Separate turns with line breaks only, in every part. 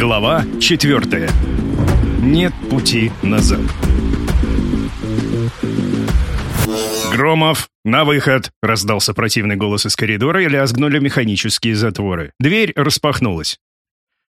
Глава четвертая. Нет пути назад. «Громов, на выход!» — раздался противный голос из коридора и лязгнули механические затворы. Дверь распахнулась.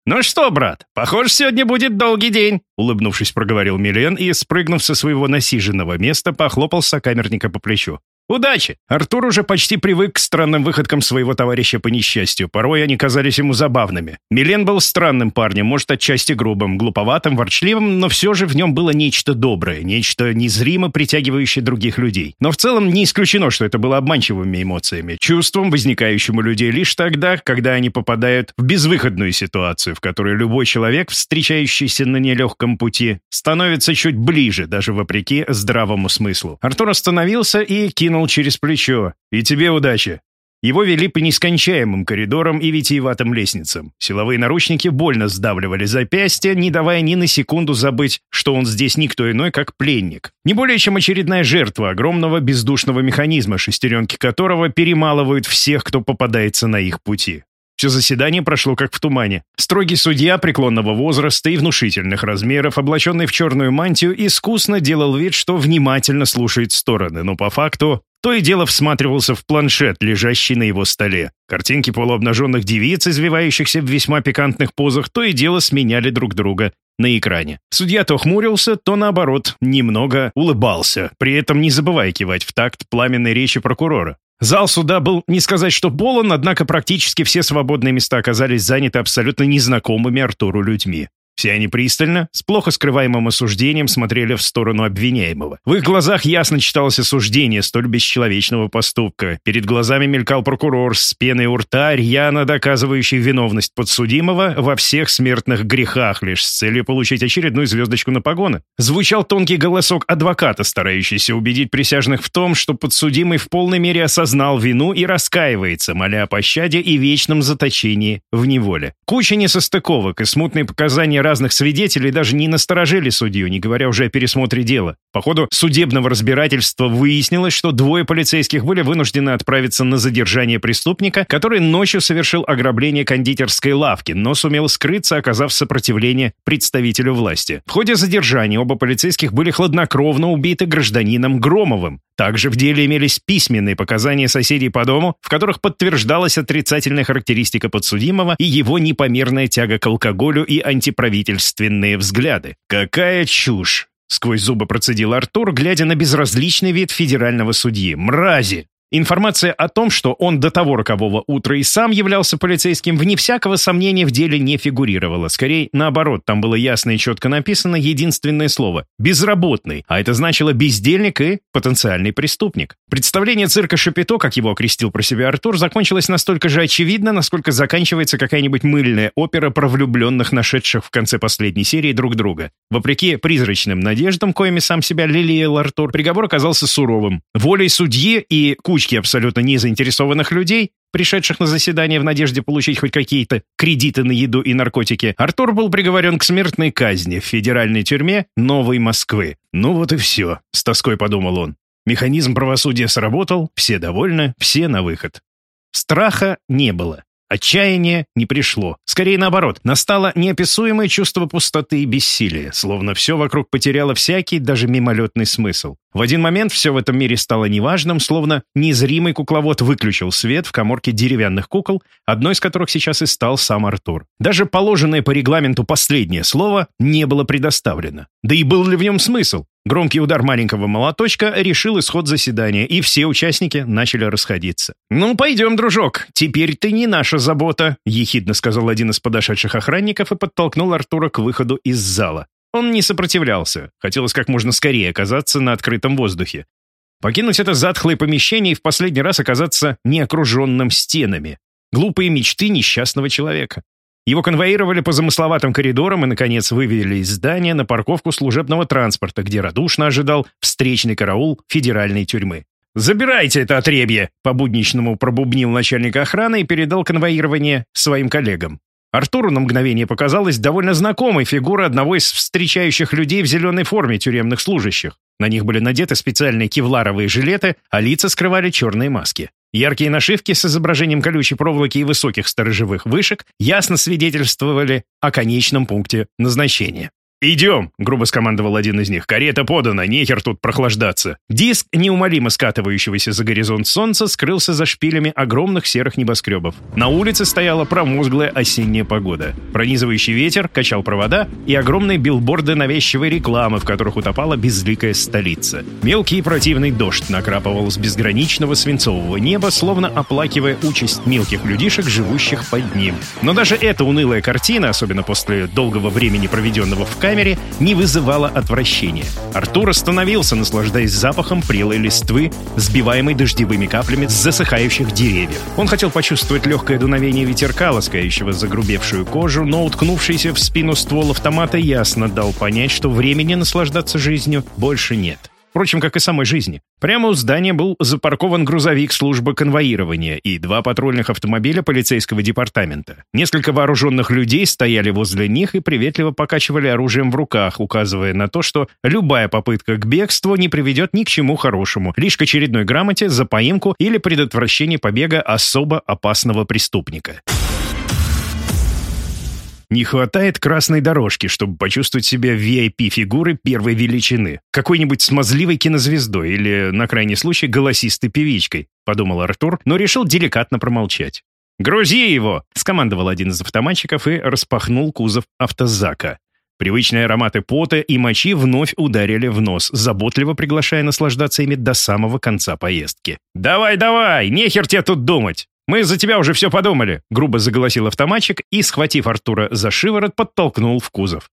«Ну что, брат, похоже, сегодня будет долгий день», — улыбнувшись, проговорил Милен и, спрыгнув со своего насиженного места, похлопал сокамерника по плечу. «Удачи!» Артур уже почти привык к странным выходкам своего товарища по несчастью. Порой они казались ему забавными. Милен был странным парнем, может, отчасти грубым, глуповатым, ворчливым, но все же в нем было нечто доброе, нечто незримо притягивающее других людей. Но в целом не исключено, что это было обманчивыми эмоциями, чувством, возникающим у людей лишь тогда, когда они попадают в безвыходную ситуацию, в которой любой человек, встречающийся на нелегком пути, становится чуть ближе, даже вопреки здравому смыслу. Артур остановился и кинул глянул через плечо. «И тебе удачи!» Его вели по нескончаемым коридорам и витиеватым лестницам. Силовые наручники больно сдавливали запястья, не давая ни на секунду забыть, что он здесь никто иной, как пленник. Не более чем очередная жертва огромного бездушного механизма, шестеренки которого перемалывают всех, кто попадается на их пути. Все заседание прошло как в тумане. Строгий судья преклонного возраста и внушительных размеров, облаченный в черную мантию, искусно делал вид, что внимательно слушает стороны, но по факту то и дело всматривался в планшет, лежащий на его столе. Картинки полуобнаженных девиц, извивающихся в весьма пикантных позах, то и дело сменяли друг друга на экране. Судья то хмурился, то, наоборот, немного улыбался, при этом не забывая кивать в такт пламенной речи прокурора. Зал суда был не сказать, что полон, однако практически все свободные места оказались заняты абсолютно незнакомыми Артуру людьми. Все они пристально, с плохо скрываемым осуждением смотрели в сторону обвиняемого. В их глазах ясно читалось осуждение столь бесчеловечного поступка. Перед глазами мелькал прокурор с пеной у рта, рьяно доказывающий виновность подсудимого во всех смертных грехах, лишь с целью получить очередную звездочку на погоны. Звучал тонкий голосок адвоката, старающийся убедить присяжных в том, что подсудимый в полной мере осознал вину и раскаивается, моля о пощаде и вечном заточении в неволе. Куча несостыковок и смутные показания разных свидетелей даже не насторожили судью, не говоря уже о пересмотре дела. По ходу судебного разбирательства выяснилось, что двое полицейских были вынуждены отправиться на задержание преступника, который ночью совершил ограбление кондитерской лавки, но сумел скрыться, оказав сопротивление представителю власти. В ходе задержания оба полицейских были хладнокровно убиты гражданином Громовым. Также в деле имелись письменные показания соседей по дому, в которых подтверждалась отрицательная характеристика подсудимого и его непомерная тяга к алкоголю и антиправительственные взгляды. Какая чушь! Сквозь зубы процедил Артур, глядя на безразличный вид федерального судьи. «Мрази! Информация о том, что он до того рокового утра и сам являлся полицейским, вне всякого сомнения в деле не фигурировала. Скорее, наоборот, там было ясно и четко написано единственное слово – «безработный», а это значило «бездельник» и «потенциальный преступник». Представление цирка Шапито, как его окрестил про себя Артур, закончилось настолько же очевидно, насколько заканчивается какая-нибудь мыльная опера про влюбленных, нашедших в конце последней серии друг друга. Вопреки призрачным надеждам, коими сам себя лелеял Артур, приговор оказался суровым. Волей судьи и кучи кучки абсолютно незаинтересованных людей, пришедших на заседание в надежде получить хоть какие-то кредиты на еду и наркотики, Артур был приговорен к смертной казни в федеральной тюрьме Новой Москвы. «Ну вот и все», — с тоской подумал он. Механизм правосудия сработал, все довольны, все на выход. Страха не было. Отчаяние не пришло. Скорее наоборот, настало неописуемое чувство пустоты и бессилия, словно все вокруг потеряло всякий, даже мимолетный смысл. В один момент все в этом мире стало неважным, словно незримый кукловод выключил свет в коморке деревянных кукол, одной из которых сейчас и стал сам Артур. Даже положенное по регламенту последнее слово не было предоставлено. Да и был ли в нем смысл? Громкий удар маленького молоточка решил исход заседания, и все участники начали расходиться. «Ну, пойдем, дружок, теперь ты не наша забота», — ехидно сказал один из подошедших охранников и подтолкнул Артура к выходу из зала. Он не сопротивлялся, хотелось как можно скорее оказаться на открытом воздухе. Покинуть это затхлое помещение и в последний раз оказаться неокруженным стенами. Глупые мечты несчастного человека. Его конвоировали по замысловатым коридорам и, наконец, вывели из здания на парковку служебного транспорта, где радушно ожидал встречный караул федеральной тюрьмы. «Забирайте это отребье!» — по-будничному пробубнил начальник охраны и передал конвоирование своим коллегам. Артуру на мгновение показалась довольно знакомой фигура одного из встречающих людей в зеленой форме тюремных служащих. На них были надеты специальные кевларовые жилеты, а лица скрывали черные маски. Яркие нашивки с изображением колючей проволоки и высоких сторожевых вышек ясно свидетельствовали о конечном пункте назначения. «Идем!» — грубо скомандовал один из них. «Карета подана, нехер тут прохлаждаться!» Диск, неумолимо скатывающегося за горизонт солнца, скрылся за шпилями огромных серых небоскребов. На улице стояла промозглая осенняя погода. Пронизывающий ветер качал провода и огромные билборды навязчивой рекламы, в которых утопала безликая столица. Мелкий и противный дождь накрапывал с безграничного свинцового неба, словно оплакивая участь мелких людишек, живущих под ним. Но даже эта унылая картина, особенно после долгого времени, проведенного в не вызывало отвращения. Артур остановился, наслаждаясь запахом прелой листвы, сбиваемой дождевыми каплями с засыхающих деревьев. Он хотел почувствовать легкое дуновение ветерка, ласкающего загрубевшую кожу, но уткнувшийся в спину ствол автомата ясно дал понять, что времени наслаждаться жизнью больше нет. Впрочем, как и самой жизни. Прямо у здания был запаркован грузовик службы конвоирования и два патрульных автомобиля полицейского департамента. Несколько вооруженных людей стояли возле них и приветливо покачивали оружием в руках, указывая на то, что любая попытка к бегству не приведет ни к чему хорошему, лишь к очередной грамоте за поимку или предотвращение побега особо опасного преступника. Не хватает красной дорожки, чтобы почувствовать себя VIP-фигуры первой величины. Какой-нибудь смазливой кинозвездой или, на крайний случай, голосистой певичкой, подумал Артур, но решил деликатно промолчать. «Грузи его!» — скомандовал один из автоматчиков и распахнул кузов автозака. Привычные ароматы пота и мочи вновь ударили в нос, заботливо приглашая наслаждаться ими до самого конца поездки. «Давай, давай! Нехер тебе тут думать! «Мы за тебя уже все подумали», — грубо заголосил автоматчик и, схватив Артура за шиворот, подтолкнул в кузов.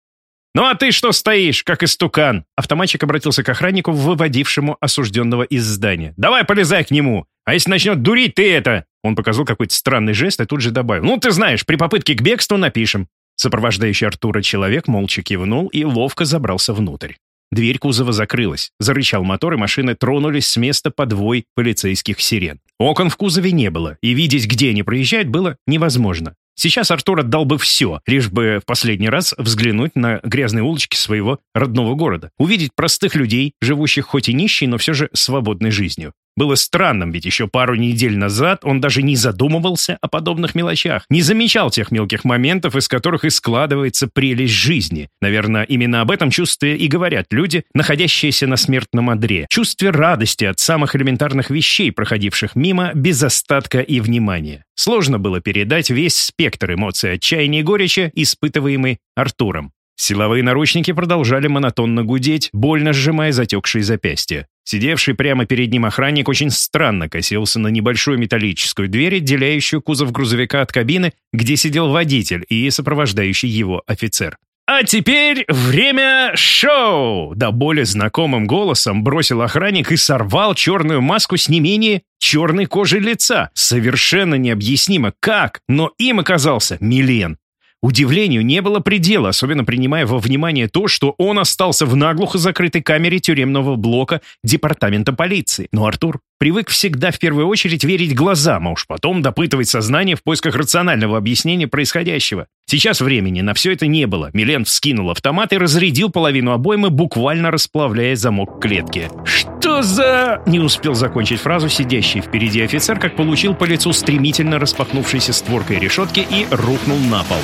«Ну а ты что стоишь, как истукан?» Автоматчик обратился к охраннику, выводившему осужденного из здания. «Давай полезай к нему! А если начнет дурить, ты это...» Он показал какой-то странный жест и тут же добавил. «Ну, ты знаешь, при попытке к бегству напишем». Сопровождающий Артура человек молча кивнул и ловко забрался внутрь. Дверь кузова закрылась. Зарычал мотор, и машины тронулись с места подвой полицейских сирен. Окон в кузове не было, и видеть, где они проезжают, было невозможно. Сейчас Артур отдал бы все, лишь бы в последний раз взглянуть на грязные улочки своего родного города. Увидеть простых людей, живущих хоть и нищей, но все же свободной жизнью. Было странным, ведь еще пару недель назад он даже не задумывался о подобных мелочах, не замечал тех мелких моментов, из которых и складывается прелесть жизни. Наверное, именно об этом чувстве и говорят люди, находящиеся на смертном одре. Чувстве радости от самых элементарных вещей, проходивших мимо, без остатка и внимания. Сложно было передать весь спектр эмоций отчаяния и горечи, испытываемый Артуром. Силовые наручники продолжали монотонно гудеть, больно сжимая затекшие запястья. Сидевший прямо перед ним охранник очень странно косился на небольшую металлическую дверь, отделяющую кузов грузовика от кабины, где сидел водитель и сопровождающий его офицер. «А теперь время шоу!» До боли знакомым голосом бросил охранник и сорвал черную маску с не менее черной кожей лица. Совершенно необъяснимо как, но им оказался Милен. Удивлению не было предела, особенно принимая во внимание то, что он остался в наглухо закрытой камере тюремного блока департамента полиции. Но Артур привык всегда в первую очередь верить глазам, а уж потом допытывать сознание в поисках рационального объяснения происходящего. Сейчас времени на все это не было. Милен вскинул автомат и разрядил половину обоймы, буквально расплавляя замок клетки. «Что за...» Не успел закончить фразу сидящий впереди офицер, как получил по лицу стремительно распахнувшейся створкой решетки и рухнул на пол.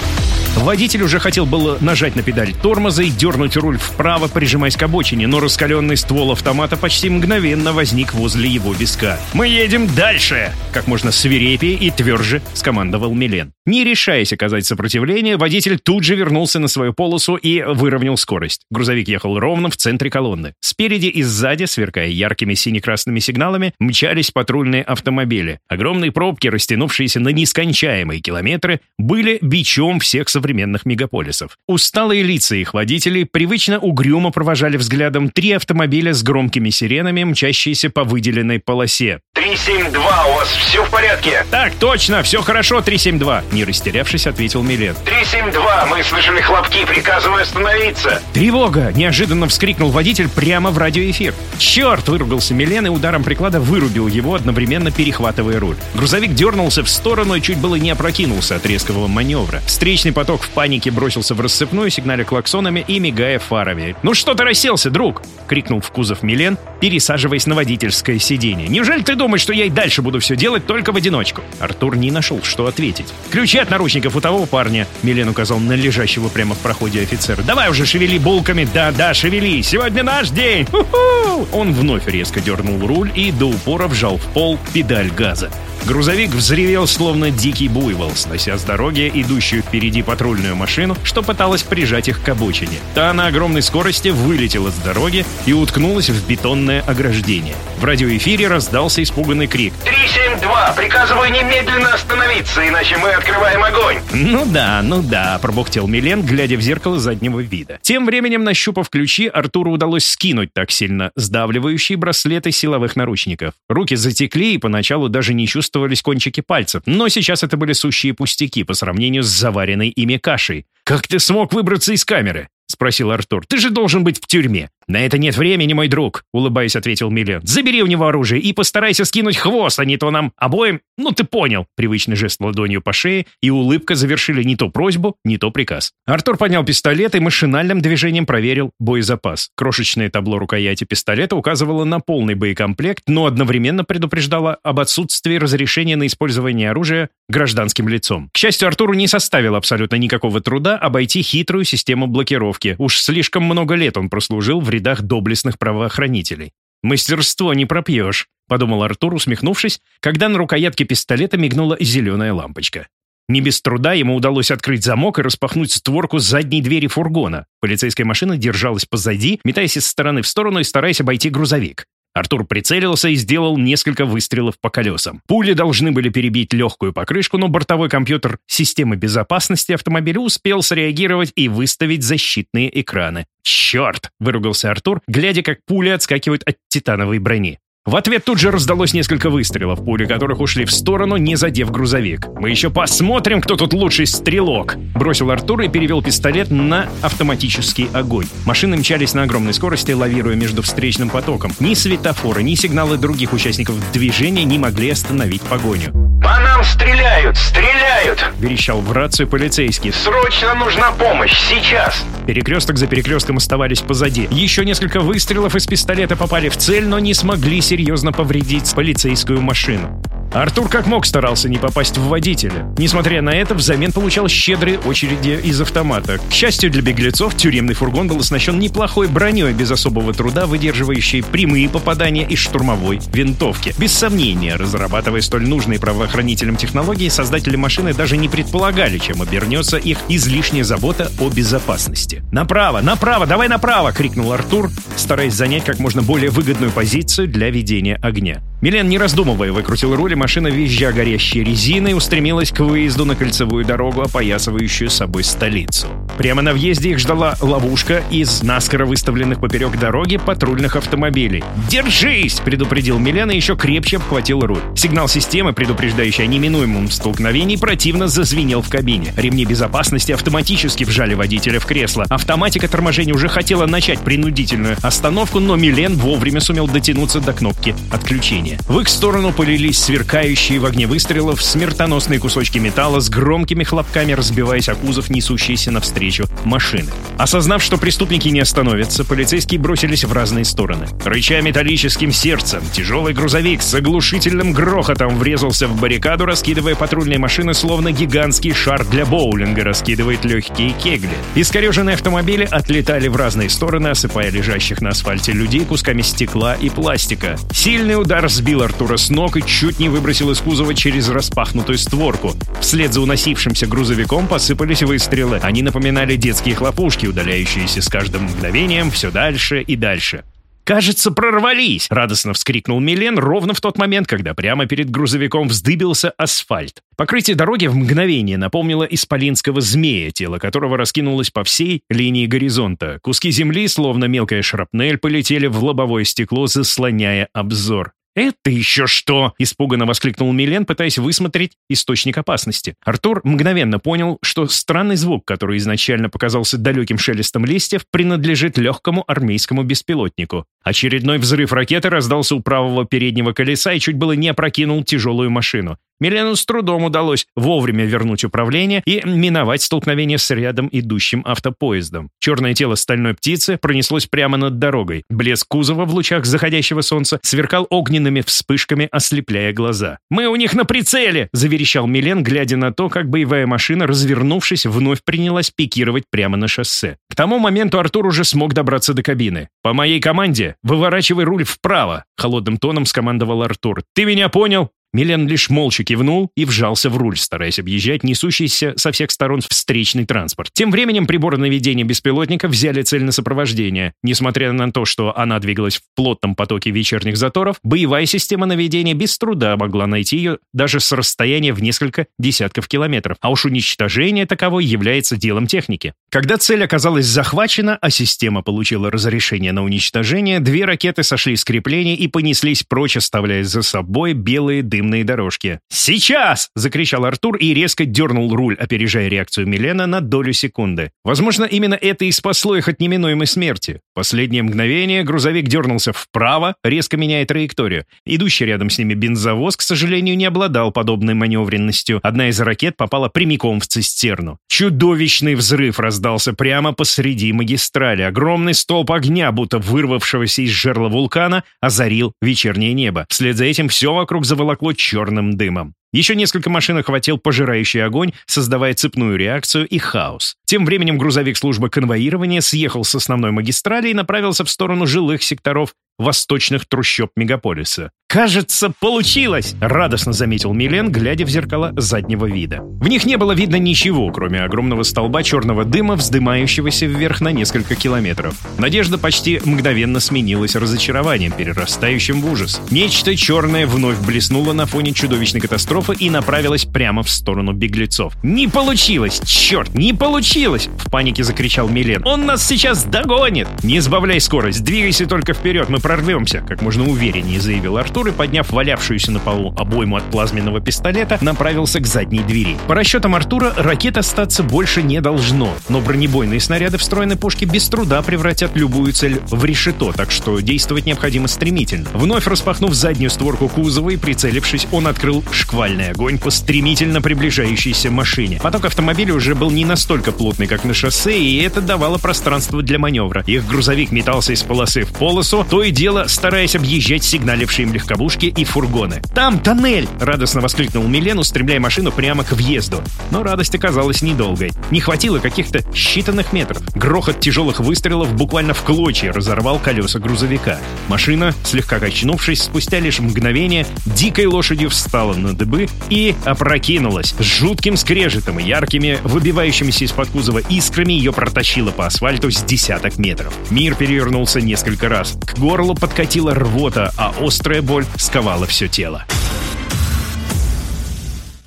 Водитель уже хотел было нажать на педаль тормоза и дернуть руль вправо, прижимаясь к обочине, но раскаленный ствол автомата почти мгновенно возник возле его виска. «Мы едем дальше!» Как можно свирепее и тверже скомандовал Милен. Не решаясь оказать сопротивление, водитель тут же вернулся на свою полосу и выровнял скорость. Грузовик ехал ровно в центре колонны. Спереди и сзади, сверкая яркими сине-красными сигналами, мчались патрульные автомобили. Огромные пробки, растянувшиеся на нескончаемые километры, были бичом всех современных мегаполисов. Усталые лица их водителей привычно угрюмо провожали взглядом три автомобиля с громкими сиренами, мчащиеся по выделенной полосе.
372, у вас все в порядке?
Так, точно, все хорошо, 372, не растерявшись, ответил Милет.
372, мы слышали хлопки, приказываю остановиться.
Тревога! Неожиданно вскрикнул водитель прямо в радиоэфир. Черт! Выругался Милен и ударом приклада вырубил его, одновременно перехватывая руль. Грузовик дернулся в сторону и чуть было не опрокинулся от резкого маневра. Встречный поток в панике бросился в рассыпную, сигналя клаксонами и мигая фарами. «Ну что ты расселся, друг?» — крикнул в кузов Милен, пересаживаясь на водительское сиденье. «Неужели ты думаешь, что я и дальше буду все делать только в одиночку?» Артур не нашел, что ответить. «Ключи от наручников у того парня», — Милен указал на лежащего прямо в проходе офицера. «Давай уже шевели булками, да-да, шевели, сегодня наш день!» Ху-ху! Он вновь резко дернул руль и до упора вжал в пол педаль газа. Грузовик взревел, словно дикий буйвол, снося с дороги идущую впереди патрульную машину, что пыталась прижать их к обочине. Та на огромной скорости вылетела с дороги и уткнулась в бетонное ограждение. В радиоэфире раздался испуганный крик.
372, приказываю немедленно остановиться, иначе мы открываем огонь.
«Ну да, ну да», — пробухтел Милен, глядя в зеркало заднего вида. Тем временем, нащупав ключи, Артуру удалось скинуть так сильно сдавливающие браслеты силовых наручников. Руки затекли и поначалу даже не чувствовали чувствовались кончики пальцев, но сейчас это были сущие пустяки по сравнению с заваренной ими кашей. «Как ты смог выбраться из камеры?» — спросил Артур. «Ты же должен быть в тюрьме». «На это нет времени, мой друг», — улыбаясь, ответил Милен. «Забери у него оружие и постарайся скинуть хвост, а не то нам обоим...» «Ну, ты понял». Привычный жест ладонью по шее и улыбка завершили не то просьбу, не то приказ. Артур поднял пистолет и машинальным движением проверил боезапас. Крошечное табло рукояти пистолета указывало на полный боекомплект, но одновременно предупреждало об отсутствии разрешения на использование оружия гражданским лицом. К счастью, Артуру не составило абсолютно никакого труда обойти хитрую систему блокировки. Уж слишком много лет он прослужил в рядах доблестных правоохранителей. «Мастерство не пропьешь», — подумал Артур, усмехнувшись, когда на рукоятке пистолета мигнула зеленая лампочка. Не без труда ему удалось открыть замок и распахнуть створку задней двери фургона. Полицейская машина держалась позади, метаясь из стороны в сторону и стараясь обойти грузовик. Артур прицелился и сделал несколько выстрелов по колесам. Пули должны были перебить легкую покрышку, но бортовой компьютер системы безопасности автомобиля успел среагировать и выставить защитные экраны. «Черт!» — выругался Артур, глядя, как пули отскакивают от титановой брони. В ответ тут же раздалось несколько выстрелов, пули которых ушли в сторону, не задев грузовик. «Мы еще посмотрим, кто тут лучший стрелок!» Бросил Артур и перевел пистолет на автоматический огонь. Машины мчались на огромной скорости, лавируя между встречным потоком. Ни светофоры, ни сигналы других участников движения не могли остановить погоню.
По нам стреляют, стреляют!
Верещал в рацию полицейский.
Срочно нужна помощь, сейчас!
Перекресток за перекрестком оставались позади. Еще несколько выстрелов из пистолета попали в цель, но не смогли серьезно повредить полицейскую машину. Артур как мог старался не попасть в водителя. Несмотря на это, взамен получал щедрые очереди из автомата. К счастью для беглецов, тюремный фургон был оснащен неплохой броней без особого труда, выдерживающей прямые попадания из штурмовой винтовки. Без сомнения, разрабатывая столь нужные правоохранителям технологии, создатели машины даже не предполагали, чем обернется их излишняя забота о безопасности. «Направо! Направо! Давай направо!» — крикнул Артур, стараясь занять как можно более выгодную позицию для ведения огня. Милен, не раздумывая, выкрутил руль, и машина, визжа горящей резиной, устремилась к выезду на кольцевую дорогу, опоясывающую собой столицу. Прямо на въезде их ждала ловушка из наскоро выставленных поперек дороги патрульных автомобилей. «Держись!» — предупредил Милен и еще крепче обхватил руль. Сигнал системы, предупреждающий о неминуемом столкновении, противно зазвенел в кабине. Ремни безопасности автоматически вжали водителя в кресло. Автоматика торможения уже хотела начать принудительную остановку, но Милен вовремя сумел дотянуться до кнопки отключения. В их сторону полились сверкающие в огне выстрелов смертоносные кусочки металла с громкими хлопками, разбиваясь о кузов несущиеся навстречу машины. Осознав, что преступники не остановятся, полицейские бросились в разные стороны. Рыча металлическим сердцем, тяжелый грузовик с оглушительным грохотом врезался в баррикаду, раскидывая патрульные машины, словно гигантский шар для боулинга раскидывает легкие кегли. Искореженные автомобили отлетали в разные стороны, осыпая лежащих на асфальте людей кусками стекла и пластика. Сильный удар сбил Артура с ног и чуть не выбросил из кузова через распахнутую створку. Вслед за уносившимся грузовиком посыпались выстрелы. Они напоминали детские хлопушки, удаляющиеся с каждым мгновением все дальше и дальше. «Кажется, прорвались!» — радостно вскрикнул Милен ровно в тот момент, когда прямо перед грузовиком вздыбился асфальт. Покрытие дороги в мгновение напомнило исполинского змея, тело которого раскинулось по всей линии горизонта. Куски земли, словно мелкая шрапнель, полетели в лобовое стекло, заслоняя обзор. «Это еще что?» — испуганно воскликнул Милен, пытаясь высмотреть источник опасности. Артур мгновенно понял, что странный звук, который изначально показался далеким шелестом листьев, принадлежит легкому армейскому беспилотнику. Очередной взрыв ракеты раздался у правого переднего колеса и чуть было не опрокинул тяжелую машину. Милену с трудом удалось вовремя вернуть управление и миновать столкновение с рядом идущим автопоездом. Черное тело стальной птицы пронеслось прямо над дорогой. Блеск кузова в лучах заходящего солнца сверкал огненными вспышками, ослепляя глаза. «Мы у них на прицеле!» — заверещал Милен, глядя на то, как боевая машина, развернувшись, вновь принялась пикировать прямо на шоссе. К тому моменту Артур уже смог добраться до кабины. «По моей команде выворачивай руль вправо!» — холодным тоном скомандовал Артур. «Ты меня понял?» Милен лишь молча кивнул и вжался в руль, стараясь объезжать несущийся со всех сторон встречный транспорт. Тем временем приборы наведения беспилотника взяли цель на сопровождение. Несмотря на то, что она двигалась в плотном потоке вечерних заторов, боевая система наведения без труда могла найти ее даже с расстояния в несколько десятков километров, а уж уничтожение таковой является делом техники. Когда цель оказалась захвачена, а система получила разрешение на уничтожение, две ракеты сошли с крепления и понеслись прочь, оставляя за собой белые дым дымные дорожки. «Сейчас!» — закричал Артур и резко дернул руль, опережая реакцию Милена на долю секунды. Возможно, именно это и спасло их от неминуемой смерти. Последнее мгновение грузовик дернулся вправо, резко меняя траекторию. Идущий рядом с ними бензовоз, к сожалению, не обладал подобной маневренностью. Одна из ракет попала прямиком в цистерну. Чудовищный взрыв раздался прямо посреди магистрали. Огромный столб огня, будто вырвавшегося из жерла вулкана, озарил вечернее небо. Вслед за этим все вокруг заволокло черным дымом. Еще несколько машин охватил пожирающий огонь, создавая цепную реакцию и хаос. Тем временем грузовик службы конвоирования съехал с основной магистрали и направился в сторону жилых секторов восточных трущоб мегаполиса. «Кажется, получилось!» — радостно заметил Милен, глядя в зеркала заднего вида. В них не было видно ничего, кроме огромного столба черного дыма, вздымающегося вверх на несколько километров. Надежда почти мгновенно сменилась разочарованием, перерастающим в ужас. Нечто черное вновь блеснуло на фоне чудовищной катастрофы и направилось прямо в сторону беглецов. «Не получилось! Черт, не получилось!» — в панике закричал Милен. «Он нас сейчас догонит!» «Не сбавляй скорость, двигайся только вперед, мы прорвемся», как можно увереннее заявил Артур и, подняв валявшуюся на полу обойму от плазменного пистолета, направился к задней двери. По расчетам Артура, ракет остаться больше не должно, но бронебойные снаряды встроенной пушки без труда превратят любую цель в решето, так что действовать необходимо стремительно. Вновь распахнув заднюю створку кузова и прицелившись, он открыл шквальный огонь по стремительно приближающейся машине. Поток автомобиля уже был не настолько плотный, как на шоссе, и это давало пространство для маневра. Их грузовик метался из полосы в полосу, то и дело стараясь объезжать сигналившие им легковушки и фургоны. «Там тоннель!» — радостно воскликнул Милен, устремляя машину прямо к въезду. Но радость оказалась недолгой. Не хватило каких-то считанных метров. Грохот тяжелых выстрелов буквально в клочья разорвал колеса грузовика. Машина, слегка качнувшись, спустя лишь мгновение, дикой лошадью встала на дыбы и опрокинулась. С жутким скрежетом и яркими, выбивающимися из-под кузова искрами ее протащило по асфальту с десяток метров. Мир перевернулся несколько раз. К горлу подкатила рвота, а острая боль сковала все тело.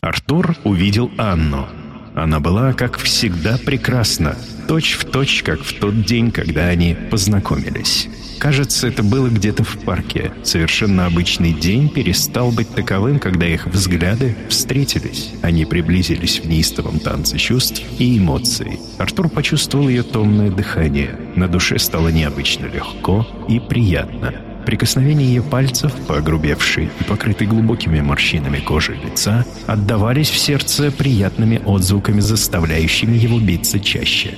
Артур увидел Анну. Она была, как всегда, прекрасна, точь в точь, как в тот день, когда они познакомились. Кажется, это было где-то в парке. Совершенно обычный день перестал быть таковым, когда их взгляды встретились. Они приблизились в неистовом танце чувств и эмоций. Артур почувствовал ее томное дыхание. На душе стало необычно легко и приятно. Прикосновения ее пальцев, погрубевшей и покрытой глубокими морщинами кожи лица, отдавались в сердце приятными отзвуками, заставляющими его биться чаще.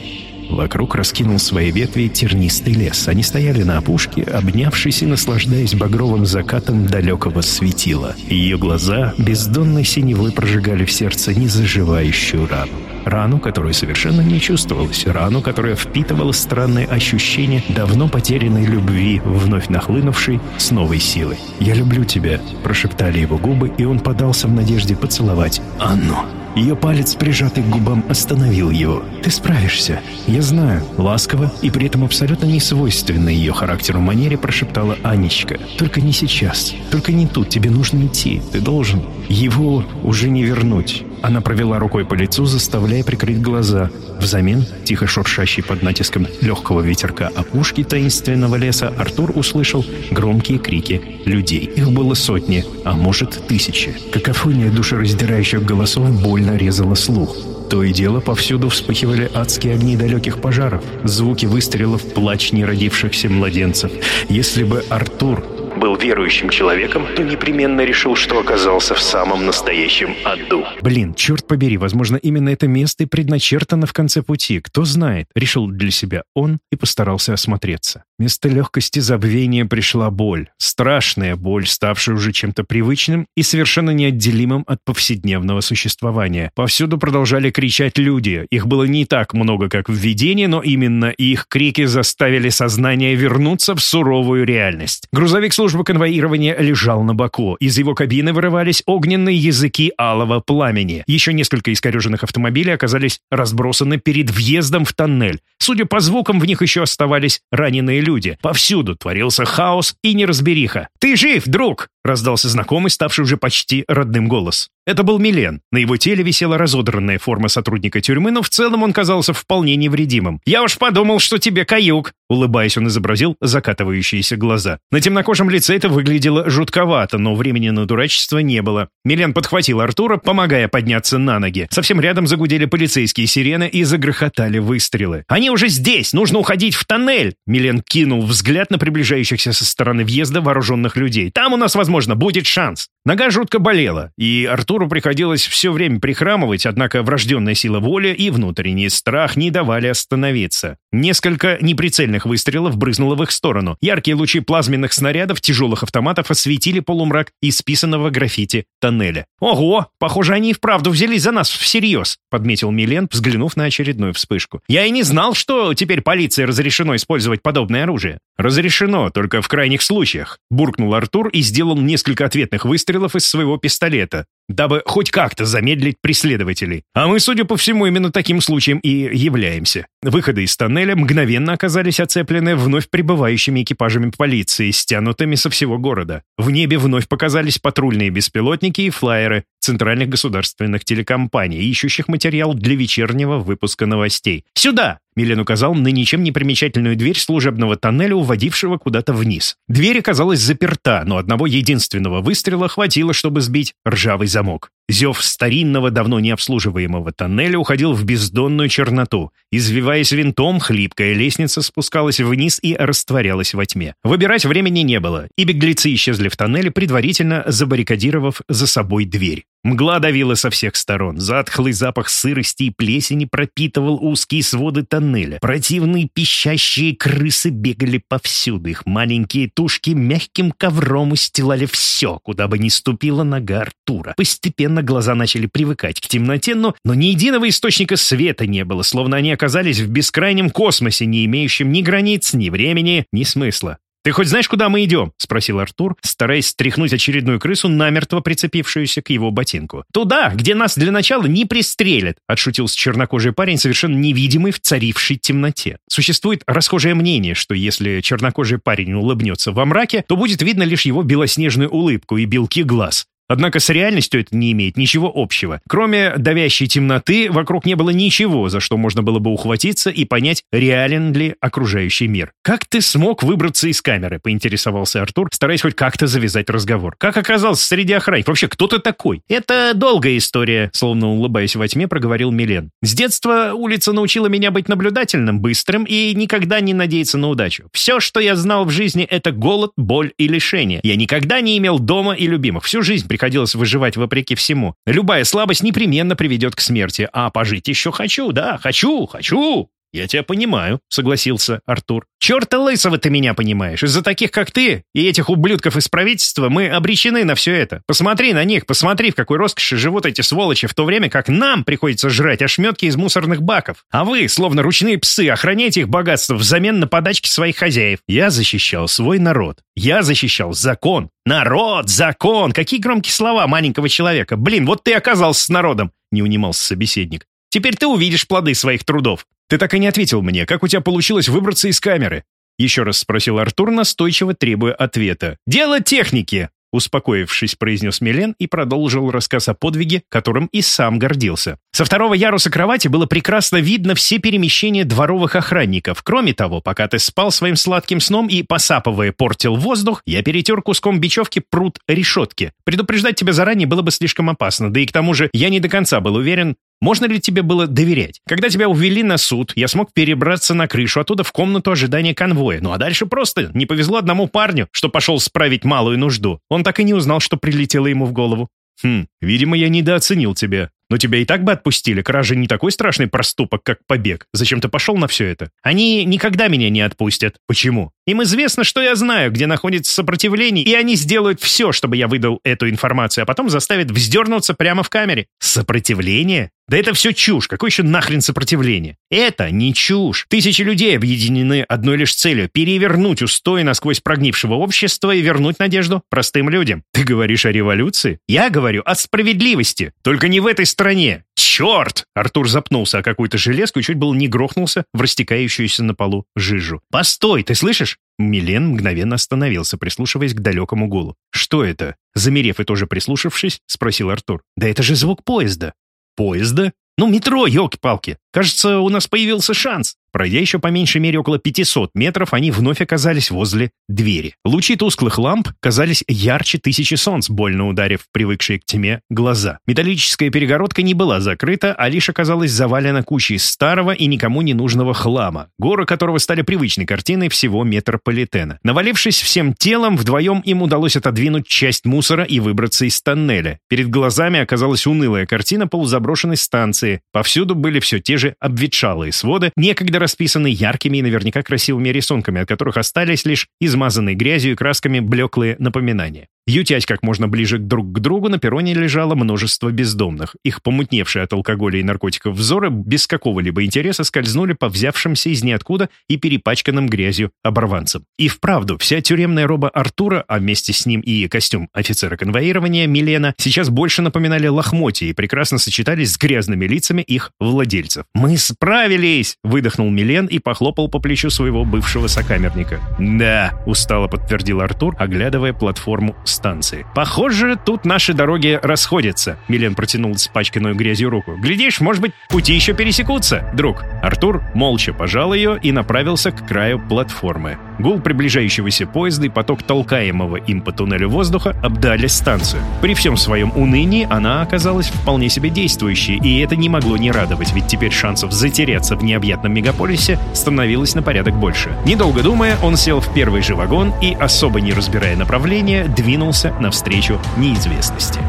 Вокруг раскинул свои ветви тернистый лес. Они стояли на опушке, обнявшись и наслаждаясь багровым закатом далекого светила. Ее глаза бездонной синевой прожигали в сердце незаживающую рану. Рану, которую совершенно не чувствовалась. Рану, которая впитывала странные ощущения давно потерянной любви, вновь нахлынувшей с новой силой. «Я люблю тебя», — прошептали его губы, и он подался в надежде поцеловать Анну. Ее палец, прижатый к губам, остановил его. «Ты справишься. Я знаю». Ласково и при этом абсолютно не свойственной ее характеру манере прошептала Анечка. «Только не сейчас. Только не тут. Тебе нужно идти. Ты должен. Его уже не вернуть». Она провела рукой по лицу, заставляя прикрыть глаза. Взамен, тихо шуршащий под натиском легкого ветерка опушки таинственного леса, Артур услышал громкие крики людей. Их было сотни, а может тысячи. Какофония душераздирающих голосов больно резала слух. То и дело повсюду вспыхивали адские огни далеких пожаров, звуки выстрелов, плач неродившихся младенцев. Если бы Артур был верующим человеком, то непременно решил, что оказался в самом настоящем аду. Блин, черт побери, возможно, именно это место и предначертано в конце пути. Кто знает, решил для себя он и постарался осмотреться. Вместо легкости забвения пришла боль. Страшная боль, ставшая уже чем-то привычным и совершенно неотделимым от повседневного существования. Повсюду продолжали кричать люди. Их было не так много, как в видении, но именно их крики заставили сознание вернуться в суровую реальность. Грузовик службы конвоирования лежал на боку. Из его кабины вырывались огненные языки алого пламени. Еще несколько искореженных автомобилей оказались разбросаны перед въездом в тоннель. Судя по звукам, в них еще оставались раненые люди. Повсюду творился хаос и неразбериха. «Ты жив, друг!» — раздался знакомый, ставший уже почти родным голос. Это был Милен. На его теле висела разодранная форма сотрудника тюрьмы, но в целом он казался вполне невредимым. «Я уж подумал, что тебе каюк!» Улыбаясь, он изобразил закатывающиеся глаза. На темнокожем лице это выглядело жутковато, но времени на дурачество не было. Милен подхватил Артура, помогая подняться на ноги. Совсем рядом загудели полицейские сирены и загрохотали выстрелы. «Они уже здесь! Нужно уходить в тоннель!» Милен кинул взгляд на приближающихся со стороны въезда вооруженных людей. «Там у нас, возможно, будет шанс!» Нога жутко болела, и Артуру приходилось все время прихрамывать, однако врожденная сила воли и внутренний страх не давали остановиться. Несколько неприцельных выстрелов брызнуло в их сторону. Яркие лучи плазменных снарядов тяжелых автоматов осветили полумрак исписанного граффити тоннеля. «Ого! Похоже, они и вправду взялись за нас всерьез», — подметил Милен, взглянув на очередную вспышку. «Я и не знал, что теперь полиции разрешено использовать подобное оружие». «Разрешено, только в крайних случаях», — буркнул Артур и сделал несколько ответных выстрелов из своего пистолета, дабы хоть как-то замедлить преследователей. А мы, судя по всему, именно таким случаем и являемся. Выходы из тоннеля мгновенно оказались оцеплены вновь прибывающими экипажами полиции, стянутыми со всего города. В небе вновь показались патрульные беспилотники и флайеры центральных государственных телекомпаний, ищущих материал для вечернего выпуска новостей. «Сюда!» Милен указал на ничем не примечательную дверь служебного тоннеля, уводившего куда-то вниз. Дверь оказалась заперта, но одного единственного выстрела хватило, чтобы сбить ржавый замок. Зев старинного, давно не обслуживаемого тоннеля уходил в бездонную черноту. Извиваясь винтом, хлипкая лестница спускалась вниз и растворялась во тьме. Выбирать времени не было, и беглецы исчезли в тоннеле, предварительно забаррикадировав за собой дверь. Мгла давила со всех сторон. Затхлый запах сырости и плесени пропитывал узкие своды тоннеля. Противные пищащие крысы бегали повсюду. Их маленькие тушки мягким ковром устилали все, куда бы ни ступила нога Артура. Постепенно глаза начали привыкать к темноте, но, но ни единого источника света не было, словно они оказались в бескрайнем космосе, не имеющем ни границ, ни времени, ни смысла. «Ты хоть знаешь, куда мы идем?» — спросил Артур, стараясь стряхнуть очередную крысу, намертво прицепившуюся к его ботинку. «Туда, где нас для начала не пристрелят!» — отшутился чернокожий парень, совершенно невидимый в царившей темноте. Существует расхожее мнение, что если чернокожий парень улыбнется во мраке, то будет видно лишь его белоснежную улыбку и белки глаз. Однако с реальностью это не имеет ничего общего. Кроме давящей темноты, вокруг не было ничего, за что можно было бы ухватиться и понять, реален ли окружающий мир. «Как ты смог выбраться из камеры?» — поинтересовался Артур, стараясь хоть как-то завязать разговор. «Как оказался среди охранников? Вообще, кто ты такой?» «Это долгая история», — словно улыбаясь во тьме, проговорил Милен. «С детства улица научила меня быть наблюдательным, быстрым и никогда не надеяться на удачу. Все, что я знал в жизни, это голод, боль и лишение. Я никогда не имел дома и любимых. Всю жизнь приходилось выживать вопреки всему. Любая слабость непременно приведет к смерти. А пожить еще хочу, да, хочу, хочу. «Я тебя понимаю», — согласился Артур. «Черта лысого ты меня понимаешь. Из-за таких, как ты, и этих ублюдков из правительства мы обречены на все это. Посмотри на них, посмотри, в какой роскоши живут эти сволочи, в то время как нам приходится жрать ошметки из мусорных баков. А вы, словно ручные псы, охраняете их богатство взамен на подачки своих хозяев. Я защищал свой народ. Я защищал закон. Народ, закон! Какие громкие слова маленького человека. Блин, вот ты оказался с народом!» — не унимался собеседник. «Теперь ты увидишь плоды своих трудов». «Ты так и не ответил мне, как у тебя получилось выбраться из камеры?» Еще раз спросил Артур, настойчиво требуя ответа. «Дело техники!» успокоившись, произнес Милен и продолжил рассказ о подвиге, которым и сам гордился. Со второго яруса кровати было прекрасно видно все перемещения дворовых охранников. Кроме того, пока ты спал своим сладким сном и, посапывая, портил воздух, я перетер куском бечевки пруд решетки. Предупреждать тебя заранее было бы слишком опасно, да и к тому же я не до конца был уверен, можно ли тебе было доверять? Когда тебя увели на суд, я смог перебраться на крышу, оттуда в комнату ожидания конвоя. Ну а дальше просто не повезло одному парню, что пошел справить малую нужду. Он так и не узнал, что прилетело ему в голову. Хм, видимо, я недооценил тебя. Но тебя и так бы отпустили. Кража не такой страшный проступок, как побег. Зачем ты пошел на все это? Они никогда меня не отпустят. Почему? Им известно, что я знаю, где находится сопротивление, и они сделают все, чтобы я выдал эту информацию, а потом заставят вздернуться прямо в камере. Сопротивление? Да это все чушь. Какое еще нахрен сопротивление? Это не чушь. Тысячи людей объединены одной лишь целью – перевернуть устои насквозь прогнившего общества и вернуть надежду простым людям. Ты говоришь о революции? Я говорю о справедливости. Только не в этой стране. «Черт!» Артур запнулся о какую-то железку и чуть было не грохнулся в растекающуюся на полу жижу. «Постой, ты слышишь?» Милен мгновенно остановился, прислушиваясь к далекому гулу. «Что это?» Замерев и тоже прислушавшись, спросил Артур. «Да это же звук поезда». «Поезда?» «Ну, метро, елки-палки! Кажется, у нас появился шанс!» Пройдя еще по меньшей мере около 500 метров, они вновь оказались возле двери. Лучи тусклых ламп казались ярче тысячи солнц, больно ударив привыкшие к тьме глаза. Металлическая перегородка не была закрыта, а лишь оказалась завалена кучей старого и никому не нужного хлама, горы которого стали привычной картиной всего метрополитена. Навалившись всем телом, вдвоем им удалось отодвинуть часть мусора и выбраться из тоннеля. Перед глазами оказалась унылая картина полузаброшенной станции. Повсюду были все те же обветшалые своды, некогда расписаны яркими и наверняка красивыми рисунками, от которых остались лишь измазанные грязью и красками блеклые напоминания. Ютясь как можно ближе друг к другу, на перроне лежало множество бездомных. Их помутневшие от алкоголя и наркотиков взоры без какого-либо интереса скользнули по взявшимся из ниоткуда и перепачканным грязью оборванцам. И вправду, вся тюремная роба Артура, а вместе с ним и костюм офицера конвоирования Милена, сейчас больше напоминали лохмотья и прекрасно сочетались с грязными лицами их владельцев. «Мы справились!» — выдохнул Милен и похлопал по плечу своего бывшего сокамерника. «Да», — устало подтвердил Артур, оглядывая платформу станции. «Похоже, тут наши дороги расходятся», — Милен протянул спачканную грязью руку. «Глядишь, может быть, пути еще пересекутся, друг». Артур молча пожал ее и направился к краю платформы. Гул приближающегося поезда и поток толкаемого им по туннелю воздуха обдали станцию. При всем своем унынии она оказалась вполне себе действующей, и это не могло не радовать, ведь теперь шансов затеряться в необъятном мегаполисе становилось на порядок больше. Недолго думая, он сел в первый же вагон и, особо не разбирая направления, двинулся навстречу неизвестности.